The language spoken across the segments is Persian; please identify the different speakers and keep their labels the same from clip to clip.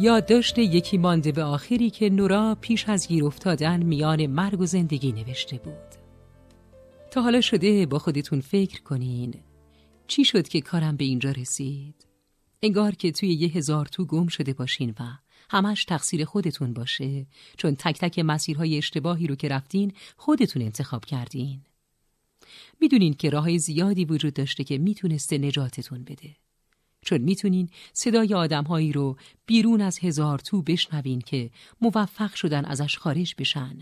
Speaker 1: یادداشت یکی مانده به آخری که نورا پیش از گیر افتادن میان مرگ و زندگی نوشته بود. تا حالا شده با خودتون فکر کنین. چی شد که کارم به اینجا رسید؟ انگار که توی یه هزار تو گم شده باشین و همش تقصیر خودتون باشه. چون تک تک مسیرهای اشتباهی رو که رفتین خودتون انتخاب کردین. می‌دونین که راه زیادی وجود داشته که می‌تونسته نجاتتون بده. چون می‌تونین صدای آدمهایی رو بیرون از هزار تو بشنوین که موفق شدن ازش خارج بشن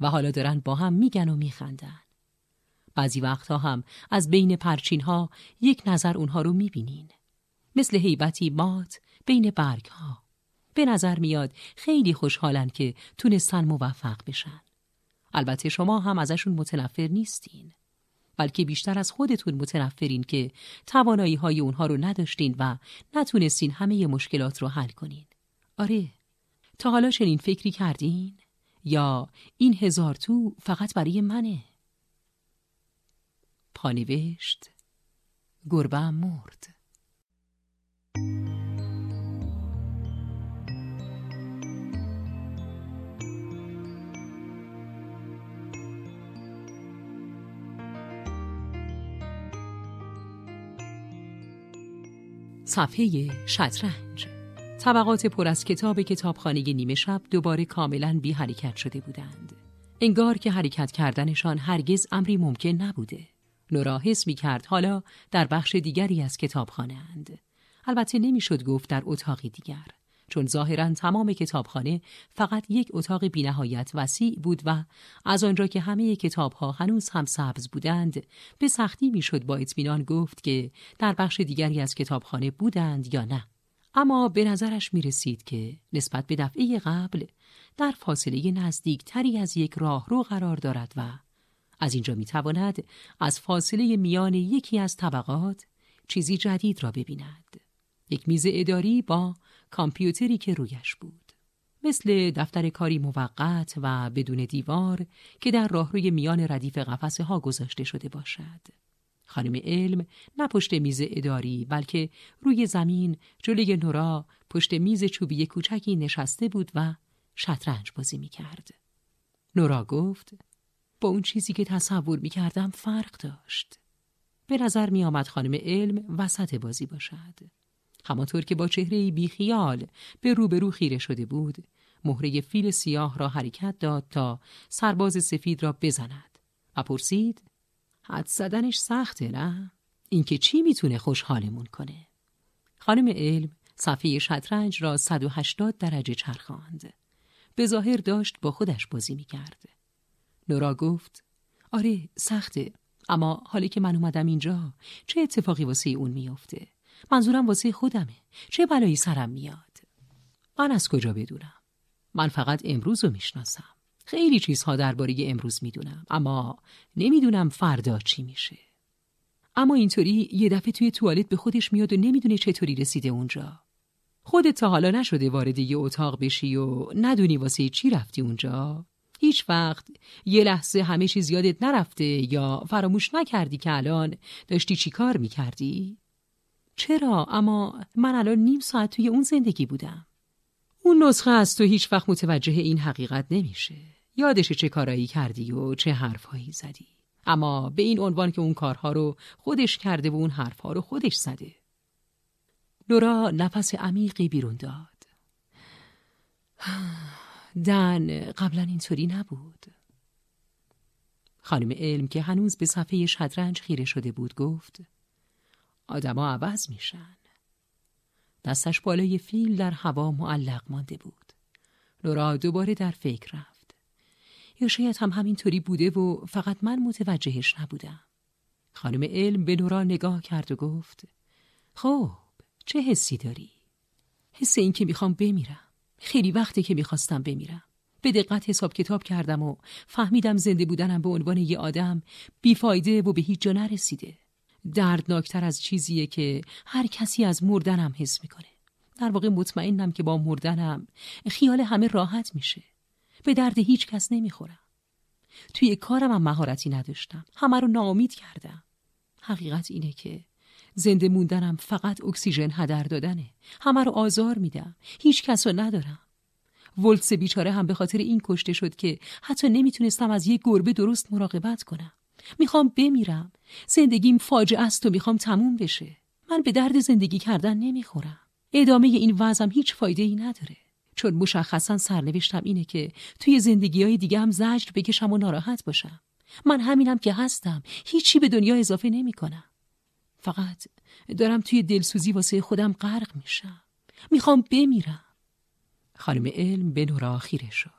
Speaker 1: و حالا دارن با هم میگن و میخندن. بعضی وقتها هم از بین پرچین ها یک نظر اونها رو می‌بینین. مثل حیبتی مات بین برگ ها. به نظر میاد خیلی خوشحالن که تونستن موفق بشن. البته شما هم ازشون متنفر نیستین. بلکه بیشتر از خودتون متنفرین که توانایی های اونها رو نداشتین و نتونستین همه مشکلات رو حل کنین. آره، تا حالا چنین فکری کردین؟ یا این هزار تو فقط برای منه؟ پانوشت گربه مرد صفحه شطرنج طبقات پر از کتاب کتابخانه نیمه شب دوباره کاملا بی حرکت شده بودند. انگار که حرکت کردنشان هرگز امری ممکن نبوده. نورا حس می کرد حالا در بخش دیگری از کتابخانه اند. البته نمی‌شد گفت در اتاقی دیگر. چون ظاهرا تمام کتابخانه فقط یک اتاق بینهایت وسیع بود و از آنجا که همه کتابها هنوز هم سبز بودند به سختی می‌شد با اطمینان گفت که در بخش دیگری از کتابخانه بودند یا نه اما به نظرش می رسید که نسبت به دفعه قبل در فاصله نزدیکتری از یک راهرو قرار دارد و از اینجا می تواند از فاصله میان یکی از طبقات چیزی جدید را ببیند. یک میز اداری با کامپیوتری که رویش بود مثل دفتر کاری موقت و بدون دیوار که در راهروی میان ردیف قفسه ها گذاشته شده باشد خانم علم نه پشت میز اداری بلکه روی زمین جلوی نورا پشت میز چوبی کوچکی نشسته بود و شطرنج بازی می کرد. نورا گفت با اون چیزی که تصور می کردم فرق داشت. به نظر می آمد خانم علم وسط بازی باشد. همانطور که با چهره بیخیال به روبرو خیره شده بود مهره فیل سیاه را حرکت داد تا سرباز سفید را بزند و پرسید حد زدنش سخته نه؟ اینکه چی می‌تونه خوشحالمون کنه؟ خانم علم صفحه شطرنج را 180 درجه چرخاند. به ظاهر داشت با خودش بازی می‌کرد. نورا گفت آره سخته اما حالی که من اومدم اینجا چه اتفاقی واسه اون میافته؟ منظورم واسه خودمه. چه بلایی سرم میاد؟ من از کجا بدونم؟ من فقط امروز رو می‌شناسم. خیلی چیزها درباره امروز می‌دونم اما نمی‌دونم فردا چی میشه. اما اینطوری یه دفعه توی توالت به خودش میاد و نمی‌دونه چطوری رسیده اونجا. خودت تا حالا نشده وارد یه اتاق بشی و ندونی واسه چی رفتی اونجا؟ هیچ وقت یه لحظه همه چیز یادت نرفته یا فراموش نکردی که الان داشتی چی کار می‌کردی؟ چرا؟ اما من الان نیم ساعت توی اون زندگی بودم. اون نسخه از تو هیچ وقت متوجه این حقیقت نمیشه. یادش چه کارایی کردی و چه حرفهایی زدی. اما به این عنوان که اون کارها رو خودش کرده و اون حرفها رو خودش زده. نورا نفس عمیقی بیرون داد. دن قبلا اینطوری نبود. خانم علم که هنوز به صفحه شطرنج خیره شده بود گفت آدما عوض میشن. دستش بالای فیل در هوا معلق مانده بود. نورا دوباره در فکر رفت. یا شاید هم همینطوری بوده و فقط من متوجهش نبودم. خانم علم به نورا نگاه کرد و گفت خب چه حسی داری؟ حس این که می‌خوام بمیرم. خیلی وقته که می‌خواستم بمیرم. به دقت حساب کتاب کردم و فهمیدم زنده بودنم به عنوان یه آدم بیفایده و به هیچ جا نرسیده. دردناکتر از چیزیه که هر کسی از مردنم حس می‌کنه. در واقع مطمئنم که با مردنم خیال همه راحت میشه. به درد هیچ کس نمی‌خورم توی کارم هم مهارتی نداشتم. همه رو ناامید کردم. حقیقت اینه که زنده موندنم فقط اکسیژن هدر دادنه. همه رو آزار میدم. هیچ کس رو ندارم. ولتس بیچاره هم به خاطر این کشته شد که حتی نمی‌تونستم از یک گربه درست مراقبت کنم. می‌خوام بمیرم. زندگیم فاجعه است و می‌خوام تموم بشه. من به درد زندگی کردن نمی‌خورم. ادامه این وضعم هیچ فایده ای نداره. چون مشخصا سرنوشتم اینه که توی زندگی های دیگه هم زجر بکشم و ناراحت باشم. من همینم که هستم. هیچی به دنیا اضافه نمی کنم. فقط دارم توی دلسوزی واسه خودم غرق میشم. می‌خوام بمیرم. خانم علم به نورا خیره شد.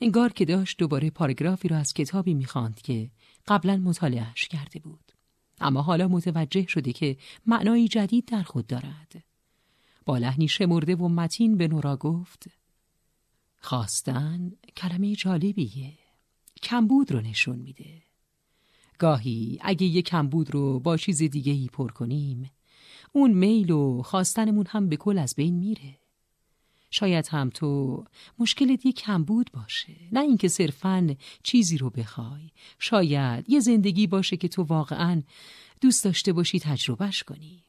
Speaker 1: انگار که داشت دوباره پاراگرافی را از کتابی می‌خواند که قبلا مطالعهش کرده بود. اما حالا متوجه شده که معنایی جدید در خود دارد. با لحنی شمرده و متین به نورا گفت خواستن کلمه جالبیه. کمبود رو نشون میده. گاهی اگه یه کمبود رو با چیز دیگه ای پر کنیم اون میل و خواستنمون هم به کل از بین میره. شاید هم تو. مشکلت یه کمبود باشه. نه اینکه صرفا چیزی رو بخوای. شاید یه زندگی باشه که تو واقعا دوست داشته باشی تجربهش کنی.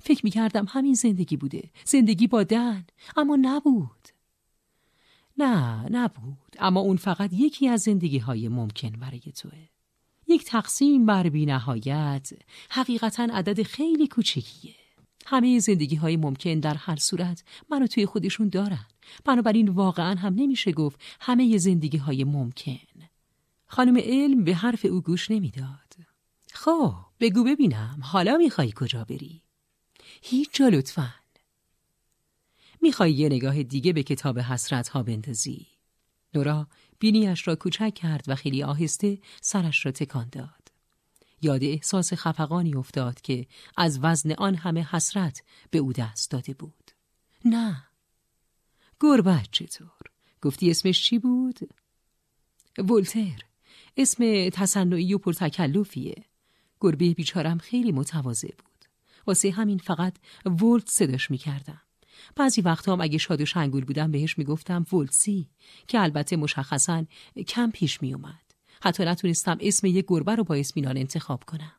Speaker 1: فکر می‌کردم همین زندگی بوده. زندگی با دن. اما نبود. نه نبود. اما اون فقط یکی از زندگی های ممکن برای توه. یک تقسیم بر بی نهایت حقیقتا عدد خیلی کوچکیه. همه زندگی های ممکن در هر صورت منو توی خودشون دارن. بنابراین واقعا هم نمیشه گفت همه زندگی های ممکن. خانم علم به حرف او گوش نمی‌داد. خب بگو ببینم حالا می‌خوای کجا بری؟ هیچ جا لطفا. می‌خوای یه نگاه دیگه به کتاب حسرت ها بندازی. نورا بینیش را کوچک کرد و خیلی آهسته سرش را تکان داد. یاد احساس خفقانی افتاد که از وزن آن همه حسرت به او دست داده بود. نه. گربت چطور؟ گفتی اسمش چی بود؟ ولتر. اسم تصنعی و پرتکلفیه. گربه بیچارم خیلی متواضع بود. واسه همین فقط ولت صداش می‌کردم. بعضی وقتا هم اگه شاد و شنگول بودم بهش می‌گفتم ولسی که البته مشخصا کم پیش میومد حتی نتونستم اسم یک گربه رو با اسمینان انتخاب کنم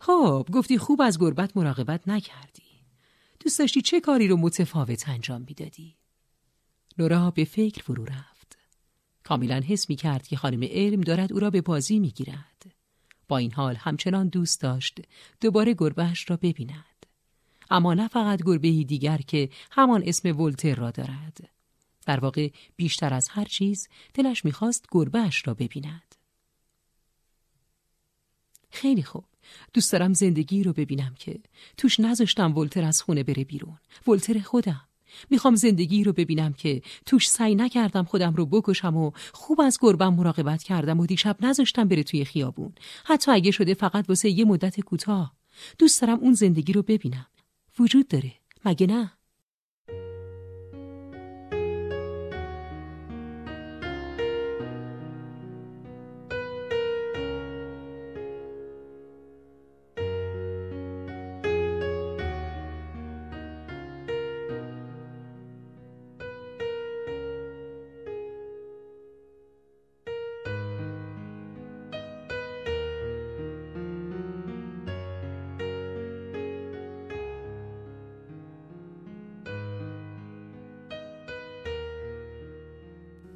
Speaker 1: خب گفتی خوب از گربت مراقبت نکردی دوست داشتی چه کاری رو متفاوت انجام می‌دادی لورا به فکر فرو رفت کاملا حس می کرد که خانم علم دارد او را به بازی می گیرد. با این حال همچنان دوست داشت دوباره گربهش را ببیند. اما نه فقط گربه دیگر که همان اسم ولتر را دارد. در واقع بیشتر از هر چیز دلش می‌خواست گربهش را ببیند. خیلی خوب. دوست دارم زندگی رو ببینم که توش نذاشتم ولتر از خونه بره بیرون. ولتر خودم. می‌خوام زندگی رو ببینم که توش سعی نکردم خودم رو بکشم و خوب از گربم مراقبت کردم و دیشب نذاشتم بره توی خیابون. حتی اگه شده فقط واسه یه مدت کوتاه. دوست دارم اون زندگی رو ببینم. وجود داره. مگه نه؟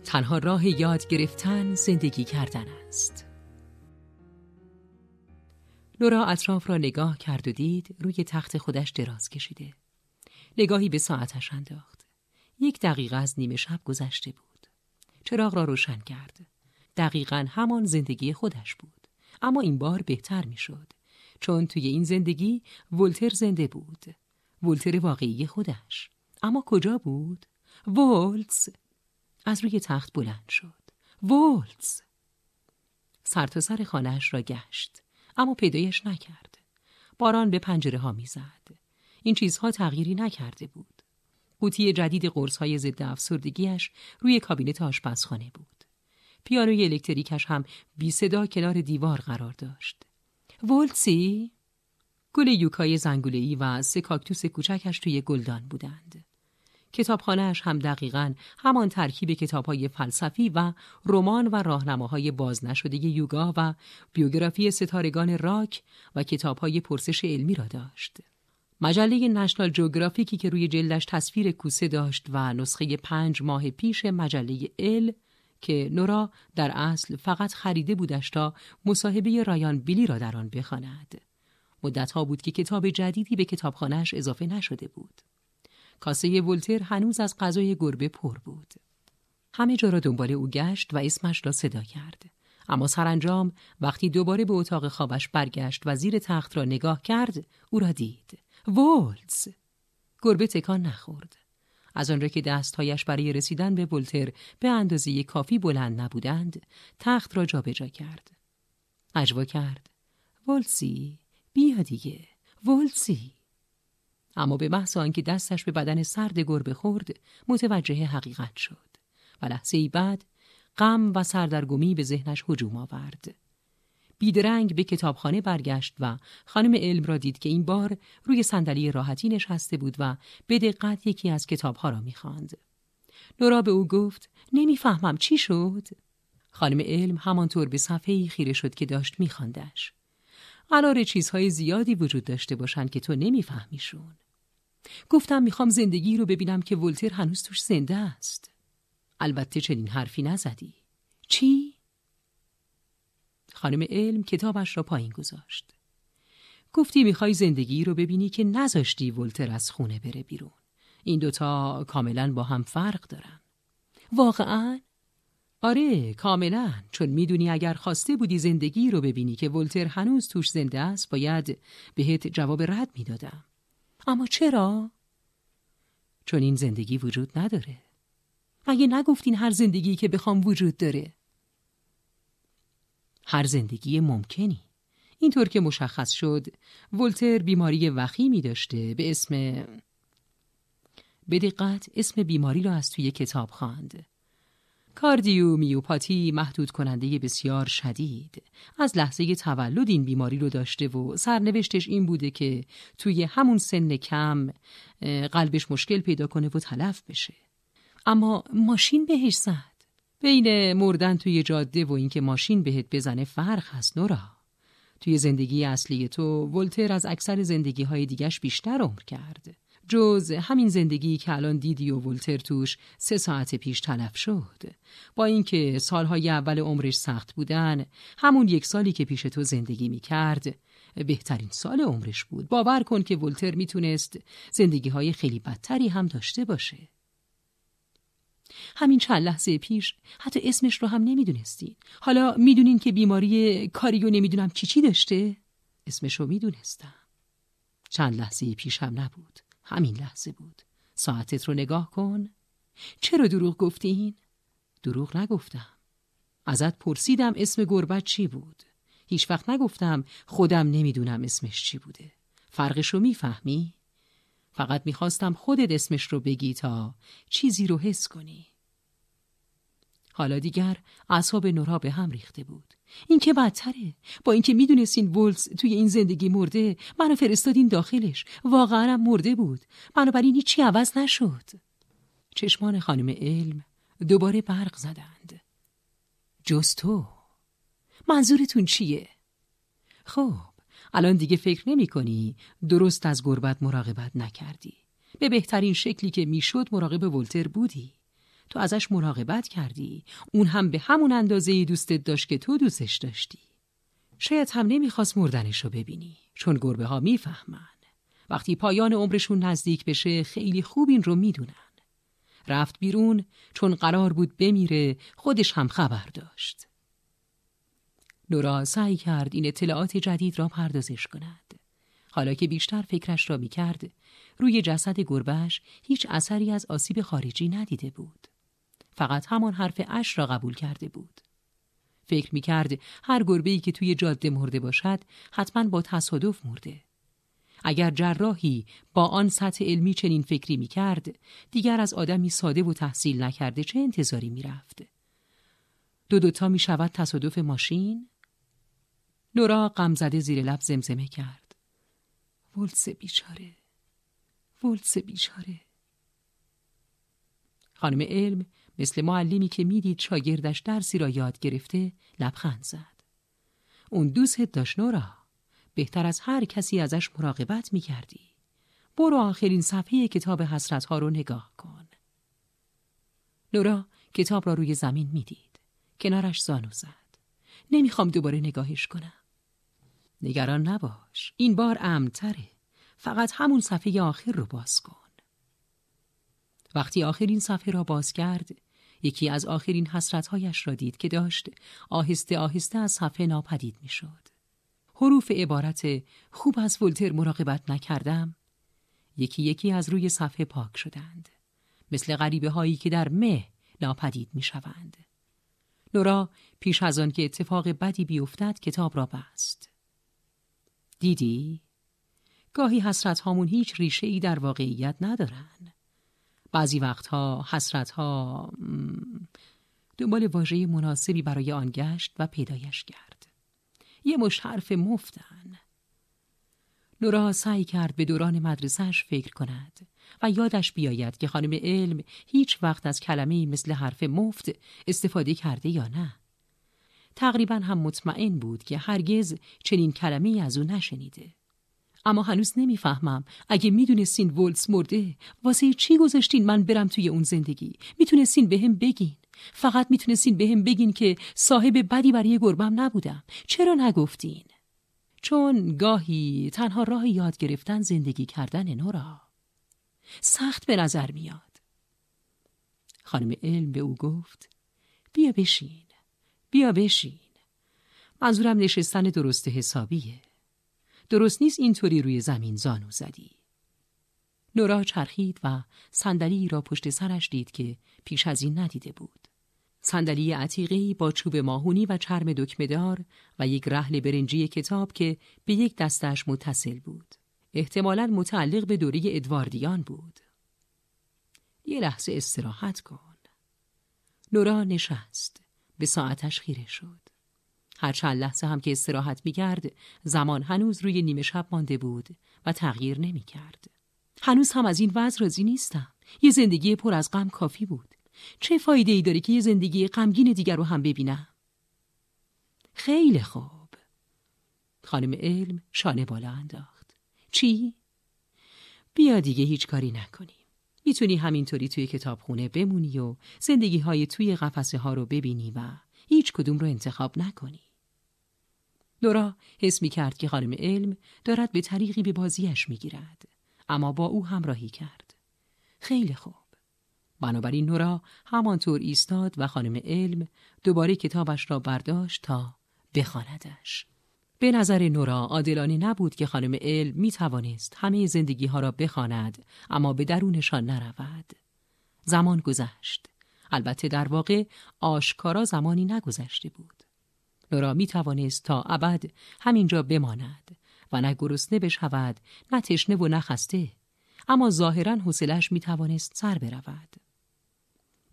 Speaker 1: تنها راه یاد گرفتن زندگی کردن است. لورا اطراف را نگاه کرد و دید روی تخت خودش دراز کشیده. نگاهی به ساعتش انداخت. یک دقیقه از نیمه شب گذشته بود. چراغ را روشن کرد. دقیقا همان زندگی خودش بود. اما این بار بهتر می‌شد. چون توی این زندگی ولتر زنده بود. ولتر واقعی خودش. اما کجا بود؟ ولتس از روی تخت بلند شد. ولز سر تا سر خانهش را گشت اما پیدایش نکرد. باران به پنجره ها می‌زد. این چیزها تغییری نکرده بود. قوطی جدید قرص های ضد افسردگیش روی کابینت آشپزخانه بود. پیانوی الکتریکش هم بی صدا کنار دیوار قرار داشت. ولتسی! گل یوکای زنگوله‌ای و سه کاکتوس کوچکش توی گلدان بودند. کتابخانهاش هم دقیقا همان ترکیب کتابهای فلسفی و رمان و راهنماهای باز نشده یوگا و بیوگرافی ستارگان راک و کتابهای پرسش علمی را داشت. مجله نشنال جوگرافیکی که روی جلدش تصویر کوسه داشت و نسخه پنج ماه پیش مجله ال که نورا در اصل فقط خریده بودش تا مصاحبه رایان بیلی را در آن بخواند. مدتها بود که کتاب جدیدی به کتابخانهش اضافه نشده بود. کاسه ولتر هنوز از غذای گربه پر بود. همه جا را دنبال او گشت و اسمش را صدا کرد. اما سرانجام وقتی دوباره به اتاق خوابش برگشت و زیر تخت را نگاه کرد او را دید. ولز! گربه تکان نخورد. از آن را که دستهایش برای رسیدن به ولتر به اندازه کافی بلند نبودند تخت را جابجا جا کرد. اجوا کرد. ولسی بیا دیگه ولسی اما به محض آنکه دستش به بدن سرد گربه خورد متوجه حقیقت شد و لحظه ای بعد غم و سردرگمی به ذهنش هجوم آورد بیدرنگ به کتابخانه برگشت و خانم علم را دید که این بار روی صندلی راحتی نشسته بود و به دقت یکی از کتابها را می‌خواند. نورا به او گفت نمی‌فهمم چی شد؟ خانم علم همانطور به صفحه خیره شد که داشت میخواندش. قرار چیزهای زیادی وجود داشته باشند که تو نمیفهمیشون. گفتم می‌خوام زندگی رو ببینم که ولتر هنوز توش زنده است. البته چنین حرفی نزدی. چی؟ خانم علم کتابش را پایین گذاشت. گفتی می‌خوای زندگی رو ببینی که نذاشتی ولتر از خونه بره بیرون. این دوتا کاملا با هم فرق دارن. واقعا؟ آره کاملا چون می‌دونی اگر خواسته بودی زندگی رو ببینی که ولتر هنوز توش زنده است باید بهت جواب رد می‌دادم اما چرا؟ چون این زندگی وجود نداره. مگه نگفتین هر زندگی که بخوام وجود داره؟ هر زندگی ممکنی. اینطور که مشخص شد ولتر بیماری وخیمی داشته به اسم به دقت اسم بیماری را از توی کتاب خواند. کاردیو میوپاتی محدود کننده بسیار شدید. از لحظه تولد این بیماری رو داشته و سرنوشتش این بوده که توی همون سن کم قلبش مشکل پیدا کنه و تلف بشه. اما ماشین بهش زد. بین مردن توی جاده و اینکه ماشین بهت بزنه فرق هست نورا. توی زندگی اصلی تو ولتر از اکثر زندگی های دیگش بیشتر عمر کرد. جز همین زندگی که الان دیدی و ولتر توش سه ساعت پیش تلف شد. با اینکه سالهای اول عمرش سخت بودن همون یک سالی که پیش تو زندگی می کرد بهترین سال عمرش بود. باور کن که ولتر می‌تونست زندگی های خیلی بدتری هم داشته باشه. همین چند لحظه پیش حتی اسمش رو هم نمی‌دونستین. حالا می‌دونین که بیماری کاریو نمی‌دونم چی چی داشته؟ اسمش رو می‌دونستم. چند لحظه پیش هم نبود. همین لحظه بود. ساعتت رو نگاه کن. چرا دروغ گفتین؟ دروغ نگفتم. ازت پرسیدم اسم گربت چی بود. هیچ وقت نگفتم خودم نمی‌دونم اسمش چی بوده. فرقش رو می‌فهمی؟ فقط می‌خواستم خودت اسمش رو بگی تا چیزی رو حس کنی. حالا دیگر اعصاب نورا به هم ریخته بود. این که بدتره. با اینکه می‌دونستین ولز توی این زندگی مرده منو فرستادین داخلش. واقعا مرده بود. بنابراین هیچی عوض نشد. چشمان خانم علم دوباره برق زدند. جز تو. منظورتون چیه؟ خب الان دیگه فکر نمی کنی درست از گربت مراقبت نکردی. به بهترین شکلی که می‌شد مراقب ولتر بودی. تو ازش مراقبت کردی. اون هم به همون اندازه دوستت داشت که تو دوستش داشتی. شاید هم نمی‌خواست مردنش رو ببینی چون گربه ها می‌فهمن. وقتی پایان عمرشون نزدیک بشه خیلی خوب این رو می‌دونن. رفت بیرون چون قرار بود بمیره خودش هم خبر داشت. نورا سعی کرد این اطلاعات جدید را پردازش کند. حالا که بیشتر فکرش را می‌کرد روی جسد گربهش هیچ اثری از آسیب خارجی ندیده بود. فقط همان حرف اش را قبول کرده بود. فکر می کرد هر گربه که توی جاده مرده باشد حتما با تصادف مرده. اگر جراحی با آن سطح علمی چنین فکری می کرد دیگر از آدمی ساده و تحصیل نکرده چه انتظاری می رفت؟ دو دوتا می شود تصادف ماشین؟ نورا غمزده زیر لب زمزمه کرد. ولس بیچاره ولس بیچاره خانم علم مثل معلمی که می‌دید شاگردش درسی را یاد گرفته لبخند زد. اون دوست داشت نورا. بهتر از هر کسی ازش مراقبت می‌کردی. برو آخرین صفحه کتاب حسرت ها رو نگاه کن. نورا کتاب را روی زمین می‌دید. کنارش زانو زد. نمی‌خوام دوباره نگاهش کنم. نگران نباش. این بار امتره. فقط همون صفحه آخر رو باز کن. وقتی آخرین صفحه را باز کرد، یکی از آخرین حسرتهایش را دید که داشت آهسته آهسته از صفحه ناپدید می‌شد. حروف عبارت خوب از ولتر مراقبت نکردم یکی یکی از روی صفحه پاک شدند مثل غریبه هایی که در مه ناپدید می شوند. نورا پیش از آن که اتفاق بدی بیفتد کتاب را بست. دیدی؟ گاهی حسرت هامون هیچ ریشه ای در واقعیت ندارن. بعضی وقتها حسرت ها دنبال واژه مناسبی برای آن گشت و پیدایش کرد. یه مشت حرف مفتن. نورا سعی کرد به دوران مدرسهش فکر کند و یادش بیاید که خانم علم هیچ وقت از کلمه مثل حرف مفت استفاده کرده یا نه. تقریبا هم مطمئن بود که هرگز چنین کلمه از او نشنیده. اما هنوز نمی‌فهمم. اگه می‌دونستین ولس مرده واسه چی گذاشتین من برم توی اون زندگی؟ می‌تونستین به هم بگین. فقط می‌تونستین به هم بگین که صاحب بدی برای گربم نبودم. چرا نگفتین؟ چون گاهی تنها راه یاد گرفتن زندگی کردن نورا سخت به نظر میاد. خانم علم به او گفت بیا بشین بیا بشین. منظورم نشستن درست حسابیه. درست نیست اینطوری روی زمین زانو زدی نورا چرخید و صندلی را پشت سرش دید که پیش از این ندیده بود صندلی عتیقی با چوب ماهونی و چرم دکمهدار و یک رحل برنجی کتاب که به یک دستش متصل بود. احتمالا متعلق به دوره ادواردیان بود. یه لحظه استراحت کن. نورا نشست. به ساعتش خیره شد. هر چند لحظه هم که استراحت می‌کرد زمان هنوز روی نیمه شب مانده بود و تغییر نمی‌کرد. هنوز هم از این وضع راضی نیستم. یه زندگی پر از غم کافی بود. چه فایده ای داره که یه زندگی غمگین دیگر رو هم ببینم؟ خیلی خوب. خانم علم شانه بالا انداخت. چی؟ بیا دیگه هیچ کاری نکنیم. می‌تونی همینطوری توی کتابخونه بمونی و زندگی های توی قفسه ها رو ببینی و هیچ کدوم رو انتخاب نکنی. دورا حس می کرد که خانم علم دارد به طریقی به بازیش می گیرد. اما با او همراهی کرد. خیلی خوب. بنابراین نورا همانطور ایستاد و خانم علم دوباره کتابش را برداشت تا بخواندش. به نظر نورا عادلانه نبود که خانم علم می توانست همه زندگی ها را بخواند اما به درونشان نرود. زمان گذشت. البته در واقع آشکارا زمانی نگذشته بود. نورا می توانست تا ابد همینجا بماند و نه گرسنه بشود نه تشنه و نه خسته اما ظاهرا حوصلش می توانست سر برود.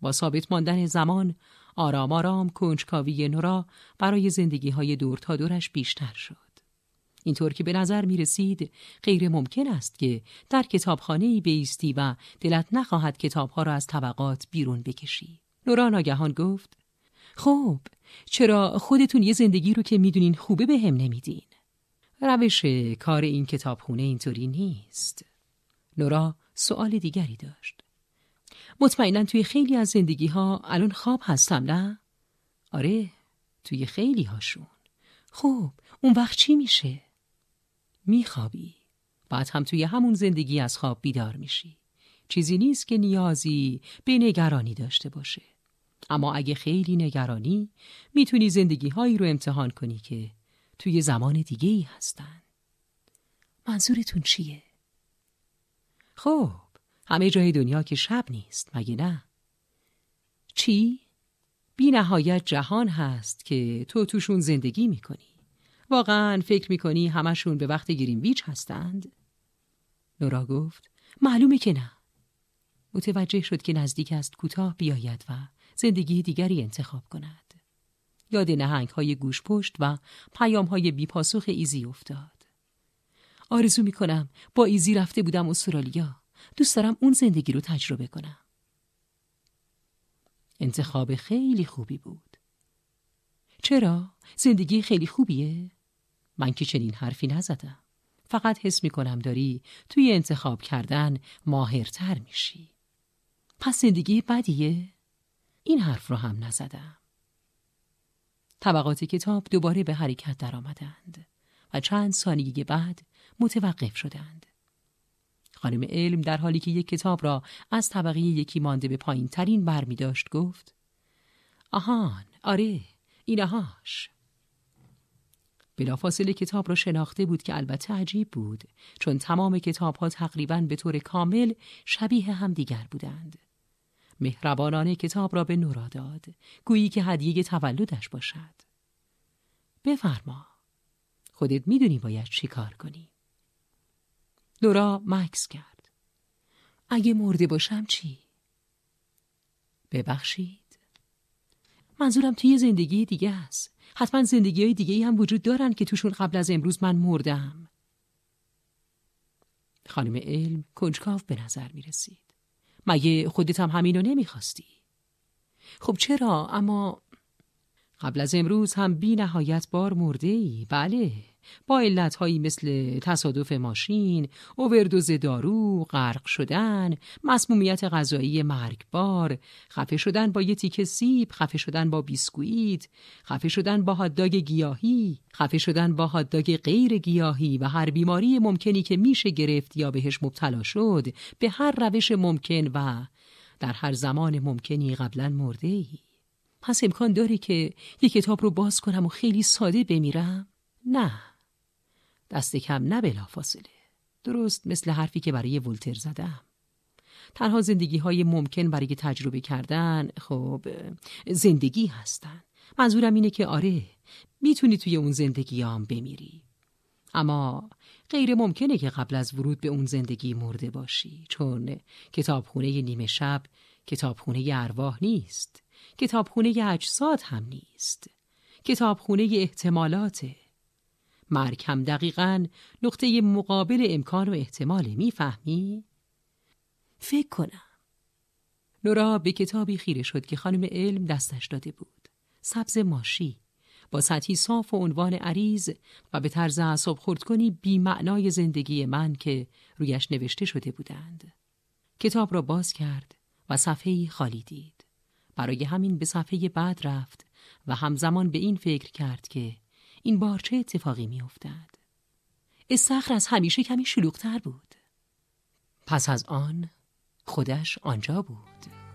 Speaker 1: با ثابت ماندن زمان آرام آرام کنجکاوی نورا برای زندگی های دور تا دورش بیشتر شد. اینطور که به نظر می رسید غیر ممکن است که در کتابخانه ای بیستی و دلت نخواهد کتابها را از طبقات بیرون بکشی. نورا ناگهان گفت خب چرا خودتون یه زندگی رو که می‌دونین خوبه به هم نمیدین؟ روش کار این کتابخونه اینطوری نیست. نورا سوال دیگری داشت. مطمئنا توی خیلی از زندگی ها الان خواب هستم نه؟ آره توی خیلی هاشون خب اون وقت چی میشه؟ میخوابی بعد هم توی همون زندگی از خواب بیدار میشی چیزی نیست که نیازی به نگرانی داشته باشه اما اگه خیلی نگرانی می‌تونی زندگی هایی رو امتحان کنی که توی زمان دیگه ای هستن منظورتون چیه؟ خب همه جای دنیا که شب نیست مگه نه؟ چی؟ بی نهایت جهان هست که تو توشون زندگی می‌کنی واقعا فکر می‌کنی همشون به وقت گرین هستند؟ نورا گفت معلومه که نه متوجه شد که نزدیک است کوتاه بیاید و زندگی دیگری انتخاب کند یاد نهنگ های گوش پشت و پیام های بیپاسخ ایزی افتاد آرزو می‌کنم با ایزی رفته بودم استرالیا دوست دارم اون زندگی رو تجربه کنم. انتخاب خیلی خوبی بود چرا؟ زندگی خیلی خوبیه؟ من که چنین حرفی نزدم فقط حس می کنم داری توی انتخاب کردن ماهرتر میشی پس زندگی بدیه؟ این حرف رو هم نزدم. طبقات کتاب دوباره به حرکت درآمدند و چند ثانیه بعد متوقف شدند. خانم علم در حالی که یک کتاب را از طبقه یکی مانده به پایین ترین بر می داشت گفت آهان آره اینهاش بلافاصله کتاب را شناخته بود که البته عجیب بود چون تمام کتاب ها تقریبا به طور کامل شبیه هم دیگر بودند. مهربانانه کتاب را به نورا داد. گویی که هدیه تولدش باشد. بفرما. خودت می‌دونی باید چی کار کنی. نورا مکس کرد. اگه مرده باشم چی؟ ببخشید. منظورم توی زندگی دیگه است. حتما زندگی های دیگه هم وجود دارن که توشون قبل از امروز من مردم خانم علم کنجکاو به نظر می رسید مگه خودت هم همینو نمی‌خواستی؟ خب چرا؟ اما قبل از امروز هم بی نهایت بار مرده ای بله. با علتهایی مثل تصادف ماشین، اووردوز دارو، غرق شدن، مسمومیت غذایی مرگبار، خفه شدن با یه تیکه سیب، خفه شدن با بیسکویت، خفه شدن با هاداگ گیاهی، خفه شدن با هاداگ غیر گیاهی و هر بیماری ممکنی که میشه گرفت یا بهش مبتلا شد به هر روش ممکن و در هر زمان ممکنی قبلا مرده ای. پس امکان داره که یک کتاب رو باز کنم و خیلی ساده بمیرم؟ نه دست کم نه بلا فاصله درست مثل حرفی که برای ولتر زدم. تنها زندگی های ممکن برای تجربه کردن خب زندگی هستن. منظورم اینه که آره می‌تونی توی اون زندگی هم بمیری. اما غیر ممکنه که قبل از ورود به اون زندگی مرده باشی چون کتابخونه نیمه شب کتابخونه ارواح نیست. کتابخونه اجساد هم نیست. کتابخونه احتمالاته. مرگ هم دقیقا نقطه مقابل امکان و احتمال می‌فهمی؟ فکر کنم. نورا به کتابی خیره شد که خانم علم دستش داده بود. سبز ماشی. با سطحی صاف و عنوان عریض و به طرز اعصاب کنی بی معنای زندگی من که رویش نوشته شده بودند. کتاب را باز کرد و صفحه خالی دید. برای همین به صفحه بعد رفت و همزمان به این فکر کرد که این بار چه اتفاقی می افتد؟ استخر از همیشه کمی شلوغتر بود پس از آن خودش آنجا بود